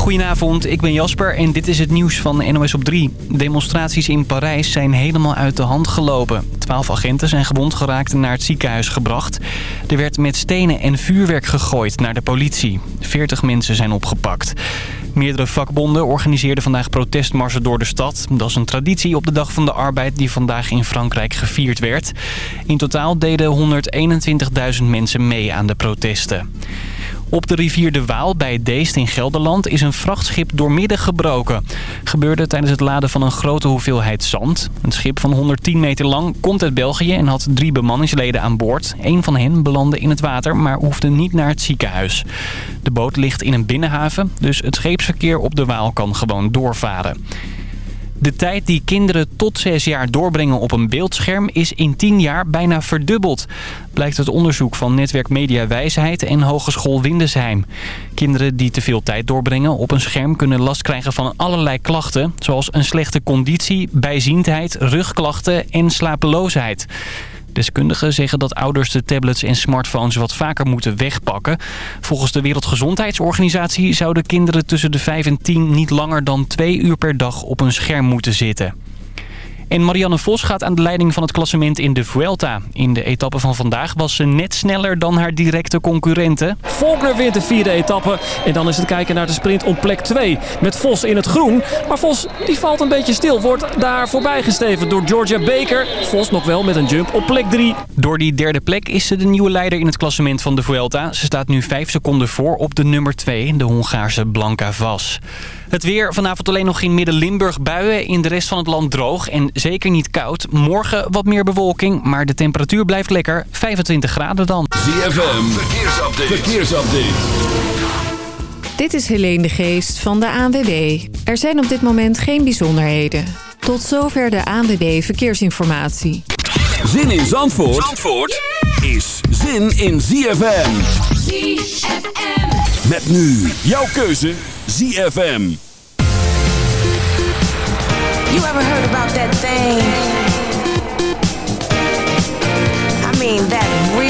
Goedenavond, ik ben Jasper en dit is het nieuws van NOS op 3. Demonstraties in Parijs zijn helemaal uit de hand gelopen. Twaalf agenten zijn gewond geraakt en naar het ziekenhuis gebracht. Er werd met stenen en vuurwerk gegooid naar de politie. Veertig mensen zijn opgepakt. Meerdere vakbonden organiseerden vandaag protestmarsen door de stad. Dat is een traditie op de Dag van de Arbeid die vandaag in Frankrijk gevierd werd. In totaal deden 121.000 mensen mee aan de protesten. Op de rivier de Waal bij Deest in Gelderland is een vrachtschip doormidden gebroken. Gebeurde tijdens het laden van een grote hoeveelheid zand. Een schip van 110 meter lang komt uit België en had drie bemanningsleden aan boord. Een van hen belandde in het water, maar hoefde niet naar het ziekenhuis. De boot ligt in een binnenhaven, dus het scheepsverkeer op de Waal kan gewoon doorvaren. De tijd die kinderen tot 6 jaar doorbrengen op een beeldscherm is in 10 jaar bijna verdubbeld. Blijkt uit onderzoek van Netwerk Media Wijsheid en Hogeschool Windesheim. Kinderen die te veel tijd doorbrengen op een scherm kunnen last krijgen van allerlei klachten. Zoals een slechte conditie, bijziendheid, rugklachten en slapeloosheid. Deskundigen zeggen dat ouders de tablets en smartphones wat vaker moeten wegpakken. Volgens de Wereldgezondheidsorganisatie zouden kinderen tussen de 5 en 10 niet langer dan 2 uur per dag op een scherm moeten zitten. En Marianne Vos gaat aan de leiding van het klassement in de Vuelta. In de etappe van vandaag was ze net sneller dan haar directe concurrenten. Volkner wint de vierde etappe. En dan is het kijken naar de sprint om plek 2. Met Vos in het groen. Maar Vos die valt een beetje stil. Wordt daar voorbij gesteven door Georgia Baker. Vos nog wel met een jump op plek 3. Door die derde plek is ze de nieuwe leider in het klassement van de Vuelta. Ze staat nu 5 seconden voor op de nummer 2, de Hongaarse Blanca Vas. Het weer vanavond alleen nog in Midden-Limburg buien. In de rest van het land droog en zeker niet koud. Morgen wat meer bewolking, maar de temperatuur blijft lekker. 25 graden dan. ZFM, verkeersupdate. verkeersupdate. Dit is Helene de Geest van de ANWB. Er zijn op dit moment geen bijzonderheden. Tot zover de ANWB Verkeersinformatie. Zin in Zandvoort, Zandvoort is zin in ZFM. ZFM. Met nu jouw keuze ZFM. You ever heard about that thing? I mean, that real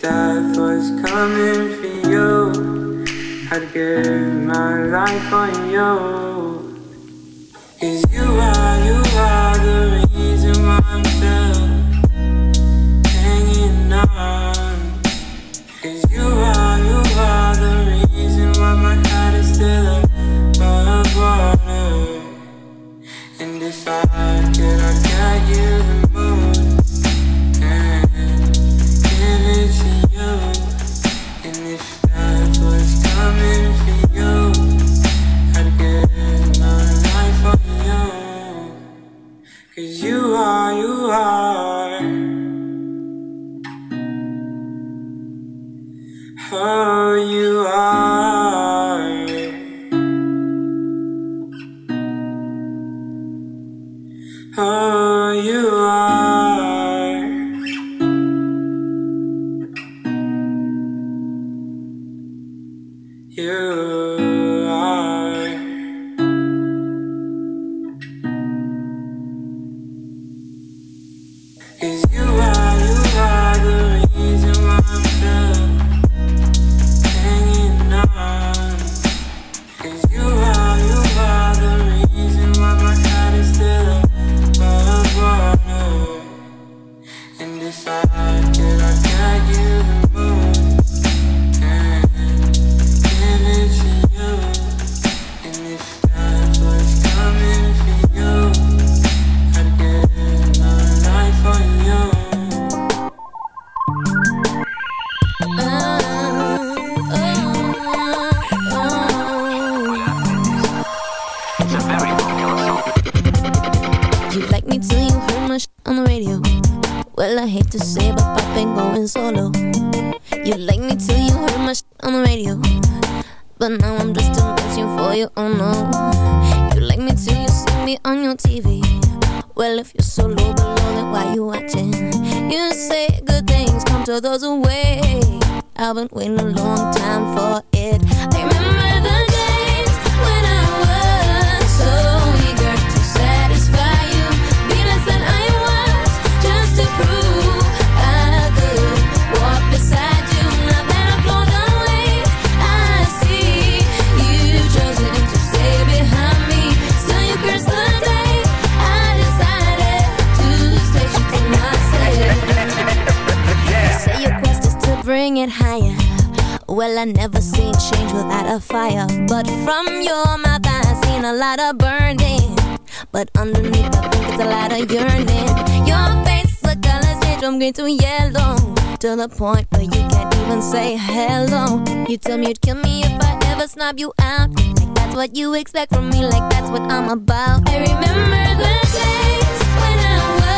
death was coming for you, I'd give my life on you. Cause you are, you are the reason why I'm still hanging on. Cause you are, you are the reason why my heart is still alive. point where you can't even say hello. You tell me you'd kill me if I ever snob you out. Like that's what you expect from me, like that's what I'm about. I remember the days when I was.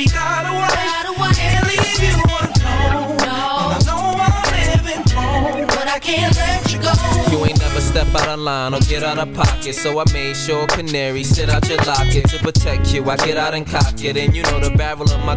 Already got a wife. Can't leave you alone. And I know I'm living wrong, but I can't let you go. You ain't never step out of line or get out of pocket. So I made sure canary sit out your locket to protect you. I get out and cock it, and you know the barrel of my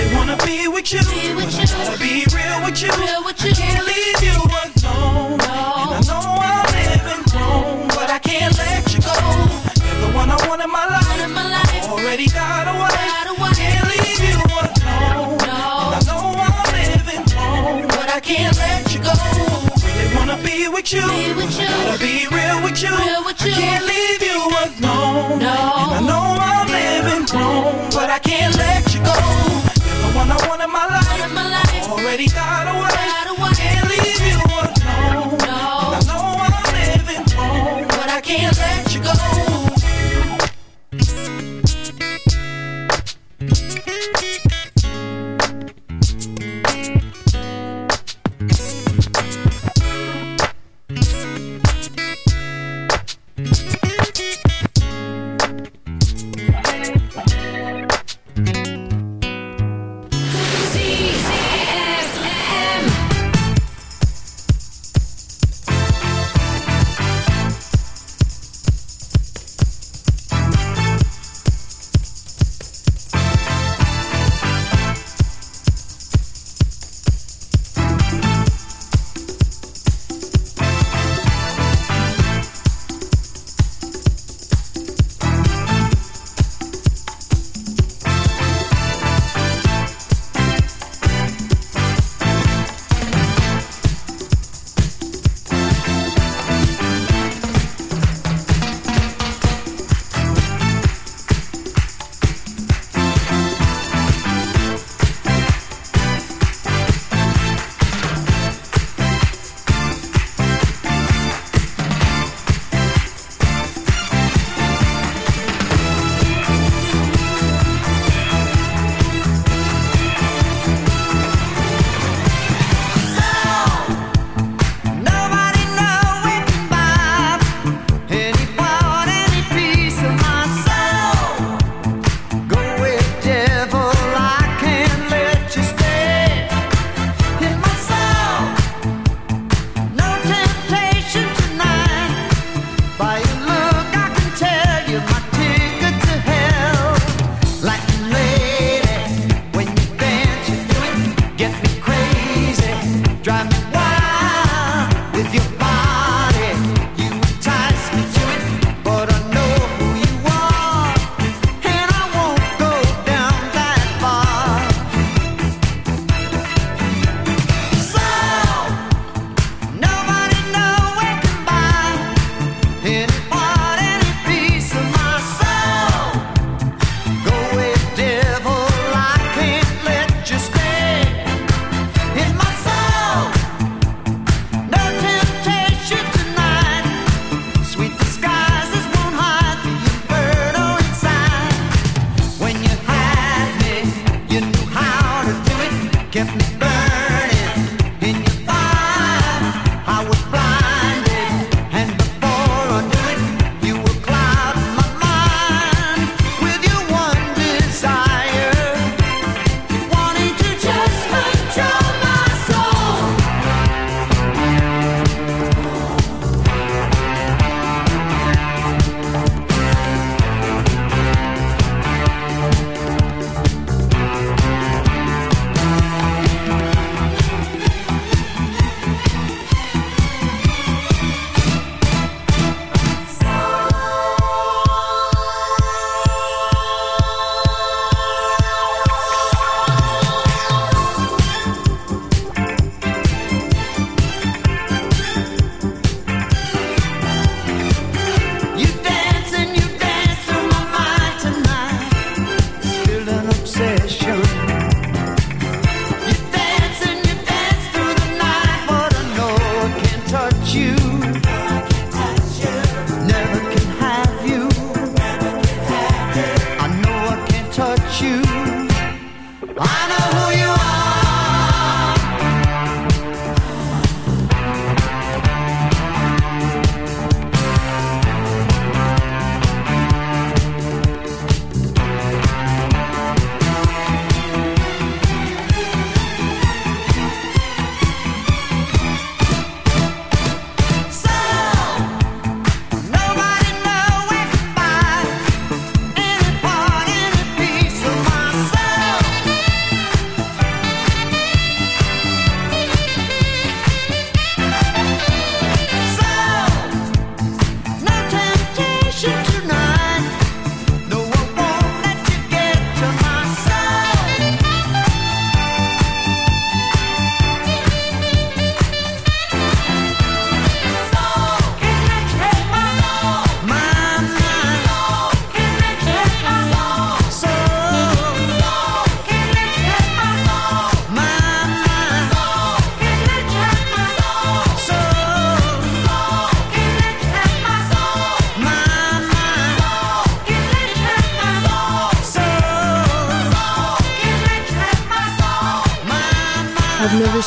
Really wanna be with you. But I gotta be real with you. I can't leave you alone. And I know I'm living wrong, but I can't let you go. You're the one I want in my life. Already got a wife. Can't leave you alone. And I know I'm living wrong, but I can't let you go. Really wanna be with you. But I gotta be real with you. I can't leave you alone. And I know I'm living wrong, but I can't let one want my life. Already got a wife. Can't leave you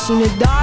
I've never seen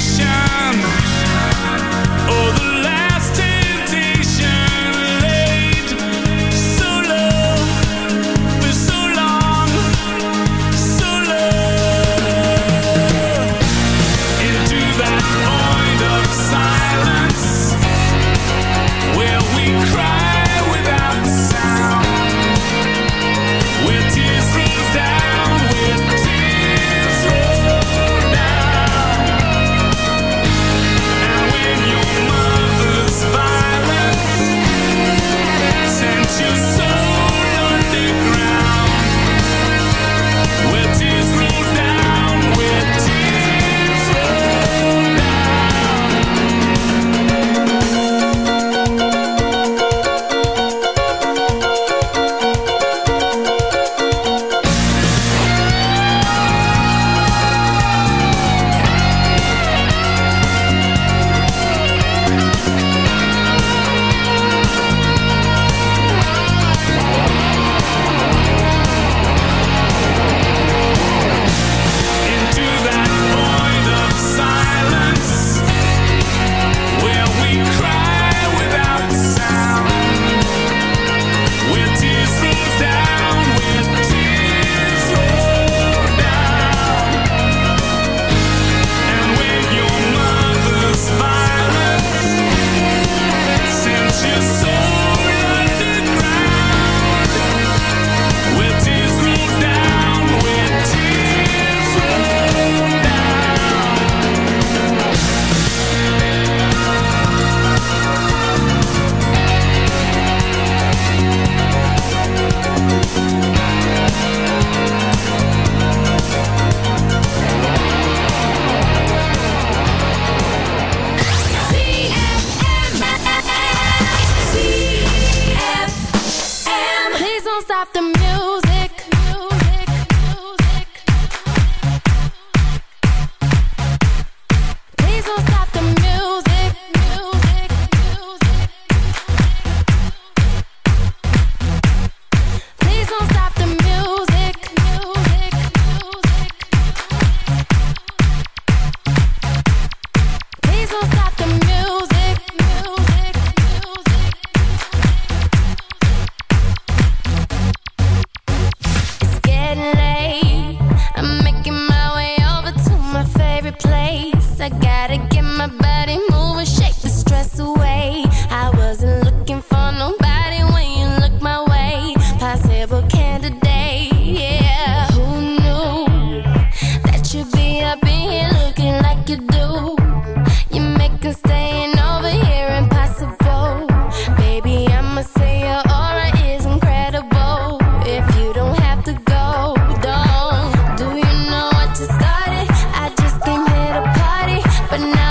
but now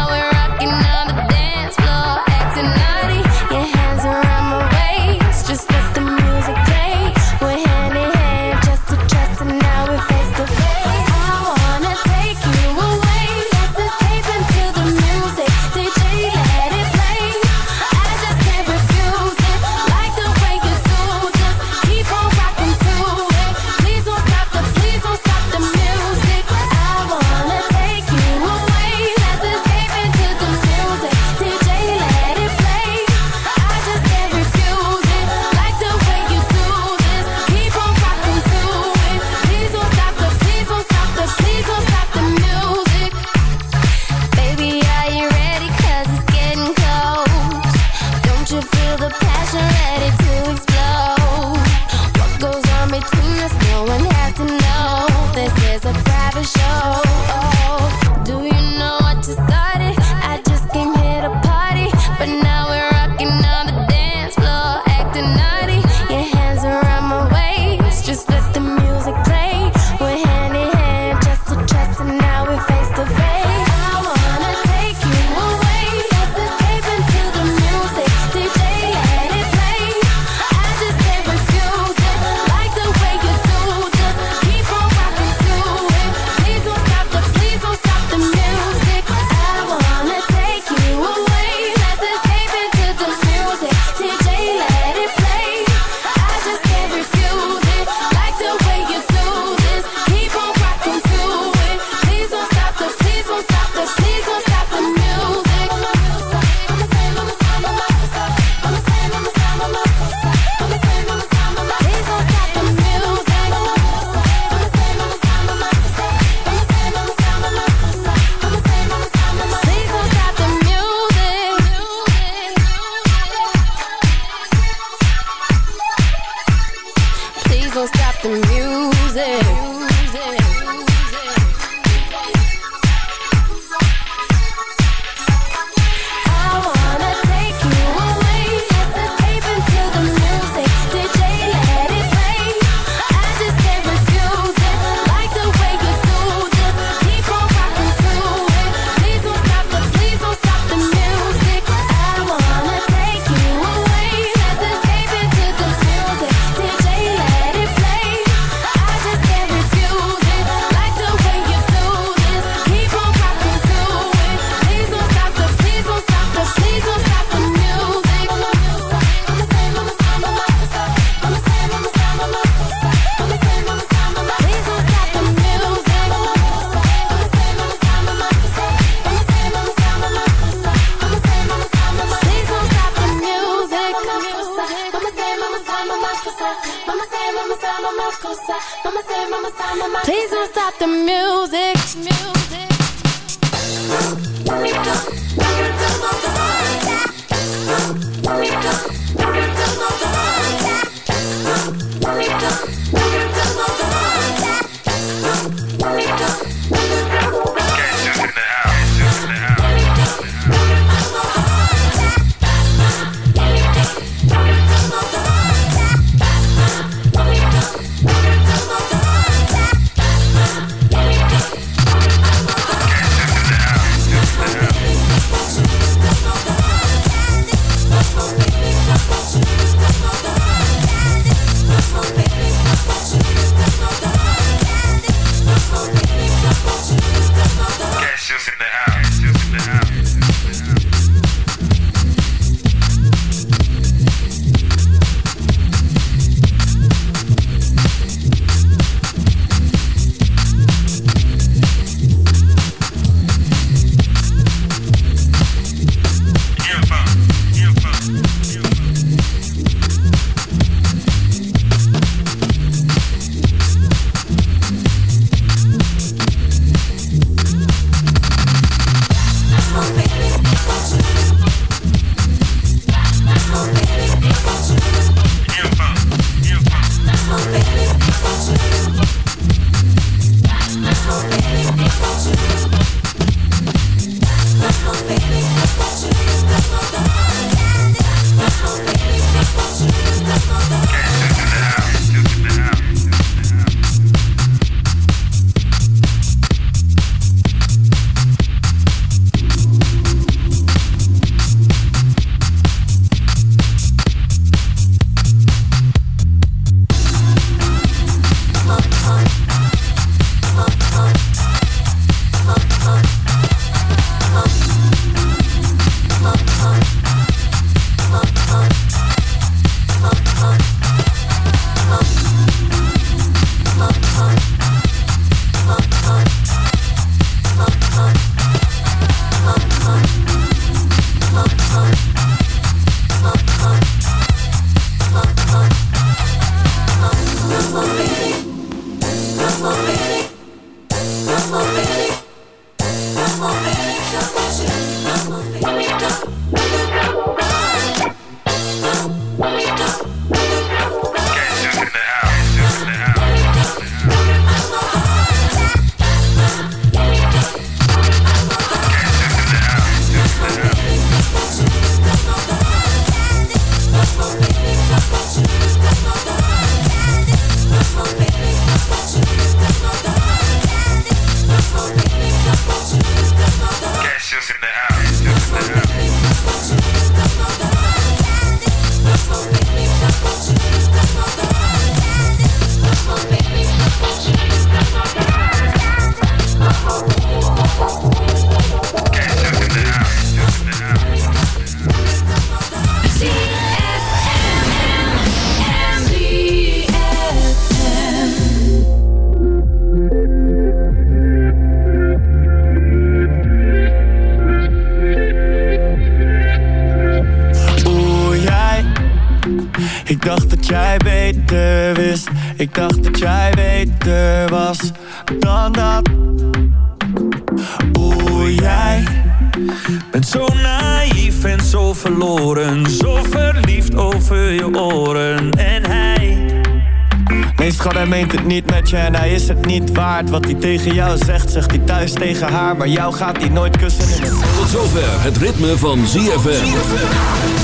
en hij is het niet waard Wat hij tegen jou zegt, zegt hij thuis tegen haar Maar jou gaat hij nooit kussen in het Tot zover het ritme van ZFM.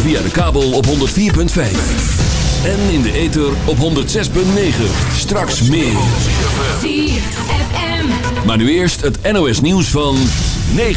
Via de kabel op 104.5. En in de ether op 106.9. Straks meer. Maar nu eerst het NOS nieuws van 9